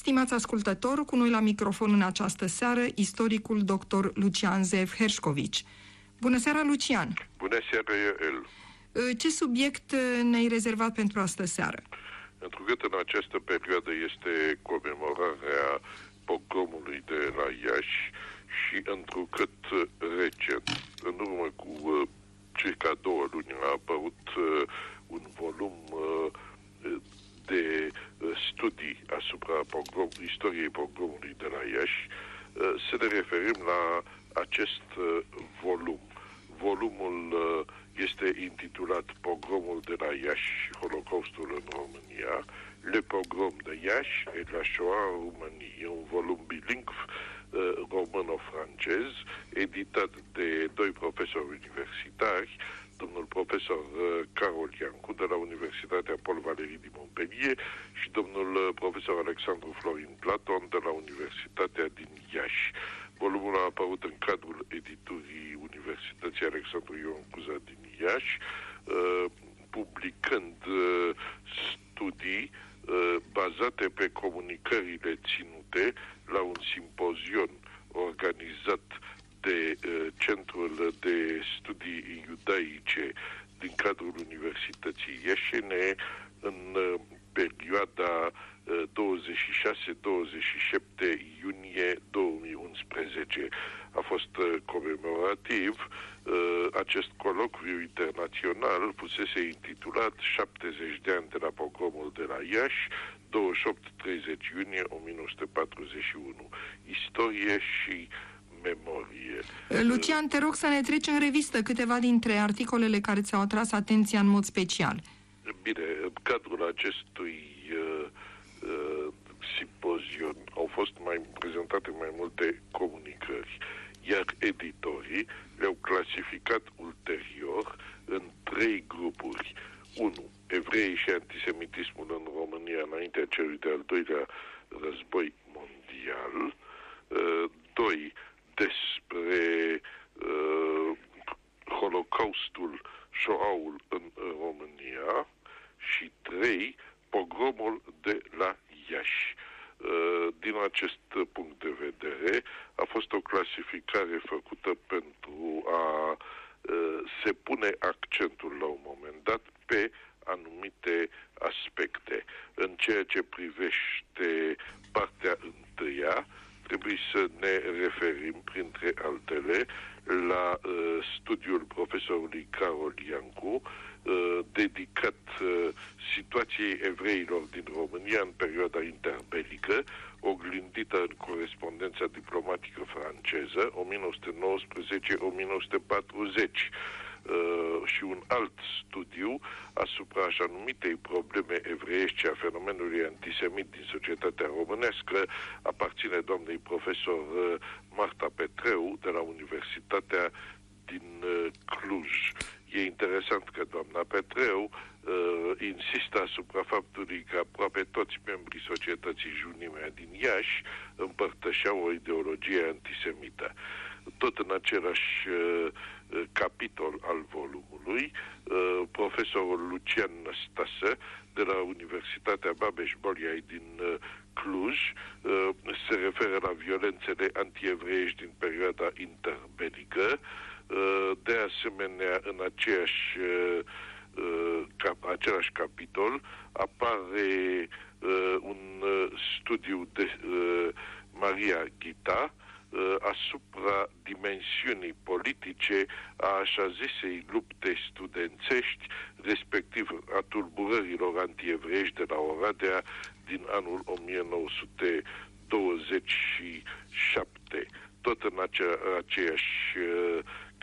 Stimați ascultători, cu noi la microfon în această seară, istoricul dr. Lucian Zev Herșcovici. Bună seara, Lucian! Bună seara, El! Ce subiect ne-ai rezervat pentru astă seară? Întrucât în această perioadă este comemorarea pogromului de la Iași și întrucât recent, în urmă cu uh, circa două luni, a apărut uh, un volum uh, de uh, studii asupra pogrom, istoriei pogromului de la Iași, uh, să ne referim la acest uh, volum. Volumul este intitulat Pogromul de la Iași și Holocaustul în România, Le Pogrom de Iași et la Shoah în România. E un volum bilingv româno-francez, editat de doi profesori universitari, domnul profesor uh, Carol Iancu de la Universitatea Paul Valerii din Montpellier și domnul uh, profesor Alexandru Florin Platon de la Universitatea din Iași. Volumul a apărut în cadrul editurii Universității Alexandru Ion Cuza din Iași, uh, publicând studii bazate pe comunicările ținute la un simpozion organizat de uh, Centrul de Studii Iudaice din cadrul Universității Ieșene în uh, perioada uh, 26-27 iunie 2011. A fost uh, comemorativ. Uh, acest colocviu internațional fusese intitulat 70 de ani de la pogromul de la Iași, 28-30 iunie 1941. Istorie și memorie. Lucian, te rog să ne treci în revistă câteva dintre articolele care ți-au atras atenția în mod special. Bine, în cadrul acestui uh, uh, simpozion au fost mai prezentate mai multe comunicări, iar editorii le-au clasificat ulterior în trei grupuri. 1. Evrei și antisemitismul în România înaintea celui de-al doilea război mondial. 2. Uh, despre uh, Holocaustul, Shoaul în România și trei, pogromul de la Iași. Uh, din acest punct de vedere, a fost o clasificare făcută pentru a uh, se pune accentul la un moment dat pe anumite aspecte. În ceea ce privește partea întâia, trebuie să ne referim, printre altele, la uh, studiul profesorului Carol Iancu, uh, dedicat uh, situației evreilor din România în perioada interbelică, oglindită în corespondența diplomatică franceză, 1919-1940 uh, și un alt studiu asupra așa numitei probleme evreiești a fenomenului antisemit din societatea românească aparține doamnei profesor uh, Marta Petreu de la Universitatea din uh, Cluj. E interesant că doamna Petreu uh, insistă asupra faptului că aproape toți membrii societății Junimea din Iași împărtășeau o ideologie antisemită. Tot în același uh, Uh, capitol al volumului, uh, profesorul Lucian Năstase de la Universitatea Babeș-Bolyai din uh, Cluj se referă la violențele antievreiești din perioada interbelică. De asemenea, în aceeași, același capitol apare un studiu de Maria Ghita, uh, asupra dimensiunii politice a așa zisei lupte studențești, respectiv a tulburărilor antievreiești de la Oradea din anul 1927. Tot în acea, aceeași, uh,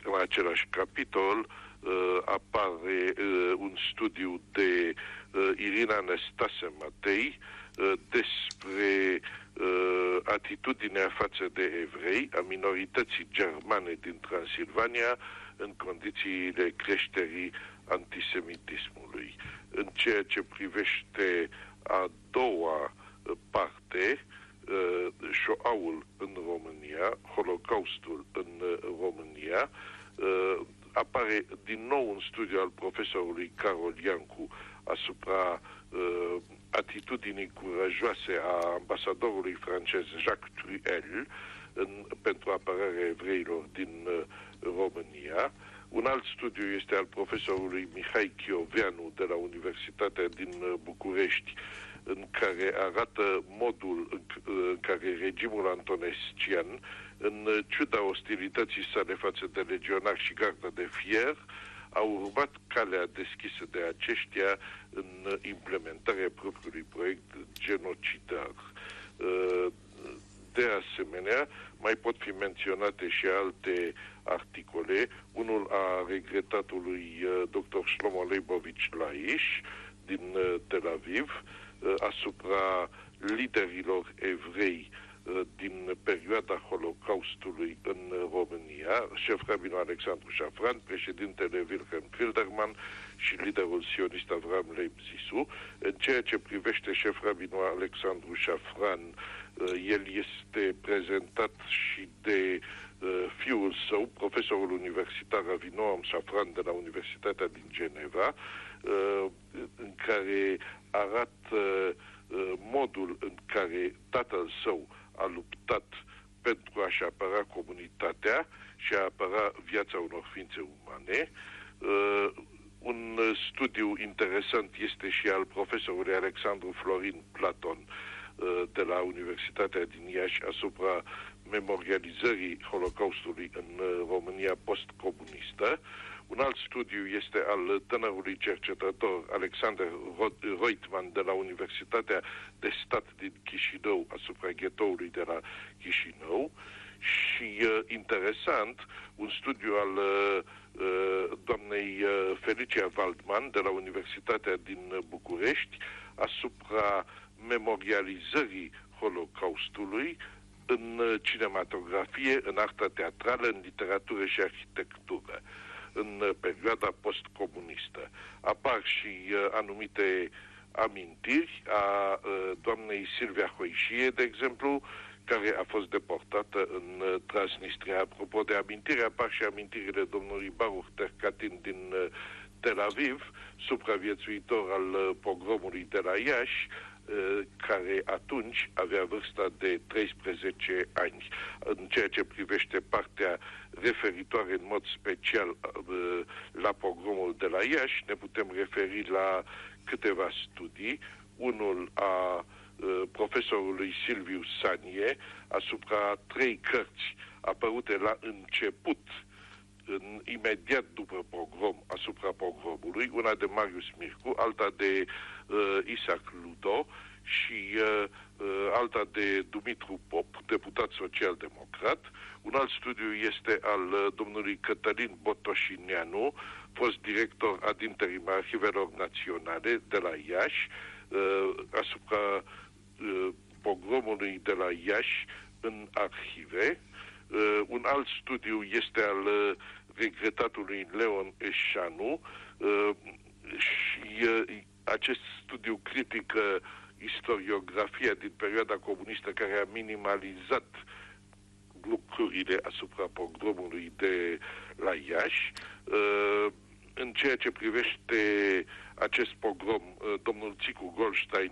în același capitol uh, apare uh, un studiu de uh, Irina Nestase Matei uh, despre uh, atitudinea față de evrei a minorității germane din Transilvania în condițiile creșterii antisemitismului. În ceea ce privește a doua uh, parte, uh, Shoaul în România, Holocaustul în uh, România, uh, apare din nou un studiu al profesorului Carol Iancu asupra uh, atitudinii curajoase a ambasadorului francez Jacques Truel în, pentru apărarea evreilor din uh, România. Un alt studiu este al profesorului Mihai Chioveanu de la Universitatea din uh, București, în care arată modul în, în care regimul antonescian, în ciuda ostilității sale față de legionari și gardă de fier, a urmat calea deschisă de aceștia în implementarea propriului proiect genocidar. De asemenea, mai pot fi menționate și alte articole, unul a regretatului uh, dr. Shlomo Leibovici Laiș din uh, Tel Aviv uh, asupra liderilor evrei din perioada Holocaustului în România, șef rabinul Alexandru Șafran, președintele Wilhelm Filderman și liderul sionist Avram Leib Zisu. În ceea ce privește șef rabinul Alexandru Șafran, el este prezentat și de uh, fiul său, profesorul universitar Avinoam Safran de la Universitatea din Geneva, uh, în care arată uh, modul în care tatăl său a luptat pentru a-și apăra comunitatea și a apăra viața unor ființe umane. Uh, un studiu interesant este și al profesorului Alexandru Florin Platon, uh, de la Universitatea din Iași asupra memorializării Holocaustului în uh, România post-comunistă. Un alt studiu este al tânărului cercetător Alexander Reutmann de la Universitatea de Stat din Chișinău asupra ghetoului de la Chișinău și uh, interesant un studiu al uh, uh doamnei uh, Felicia Waldman de la Universitatea din București asupra memorializării Holocaustului în uh, cinematografie, în artă teatrală, în literatură și arhitectură, în uh, perioada postcomunistă. Apar și uh, anumite amintiri a uh, doamnei Silvia Hoișie, de exemplu, care a fost deportată în uh, Transnistria. Apropo de amintiri, apar și amintirile domnului Baruch Tercatin din uh, Tel Aviv, supraviețuitor al uh, pogromului de la Iași, Uh, care atunci avea vârsta de 13 ani. În ceea ce privește partea referitoare în mod special uh, la pogromul de la Iași, ne putem referi la câteva studii. Unul a uh, profesorului Silviu Sanie asupra trei cărți apărute la început în, imediat după pogrom, asupra pogromului, una de Marius Mircu, alta de uh, Isaac Ludo și uh, uh, alta de Dumitru Pop, deputat social-democrat. Un alt studiu este al uh, domnului Cătălin Botoșineanu, fost director ad interim Arhivelor Naționale de la Iași, uh, asupra uh, pogromului de la Iași în arhive. Uh, un alt studiu este al uh, regretatului Leon Eșanu uh, și uh, acest studiu critică istoriografia din perioada comunistă care a minimalizat lucrurile asupra pogromului de la Iași. Uh, în ceea ce privește acest pogrom, uh, domnul Țicu Goldstein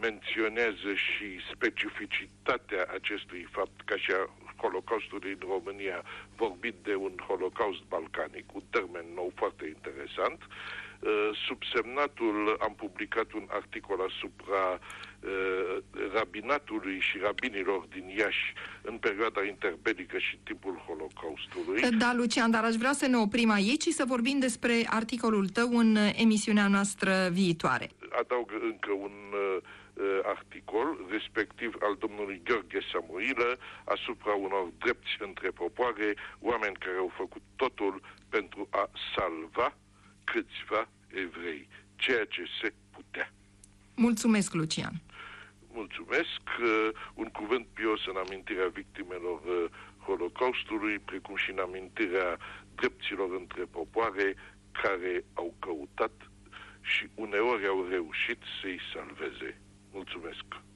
menționează și specificitatea acestui fapt ca și a Holocaustului în România, vorbit de un Holocaust balcanic, un termen nou foarte interesant. Uh, subsemnatul am publicat un articol asupra uh, rabinatului și rabinilor din Iași în perioada interbelică și timpul Holocaustului. Da, Lucian, dar aș vrea să ne oprim aici și să vorbim despre articolul tău în emisiunea noastră viitoare. Adaug încă un uh, uh, articol, respectiv al domnului Gheorghe Samuilă, asupra unor drepți între popoare, oameni care au făcut totul pentru a salva câțiva evrei, ceea ce se putea. Mulțumesc, Lucian. Mulțumesc. Uh, un cuvânt pios în amintirea victimelor uh, Holocaustului, precum și în amintirea drepților între popoare care au căutat și uneori au reușit să-i salveze. Mulțumesc!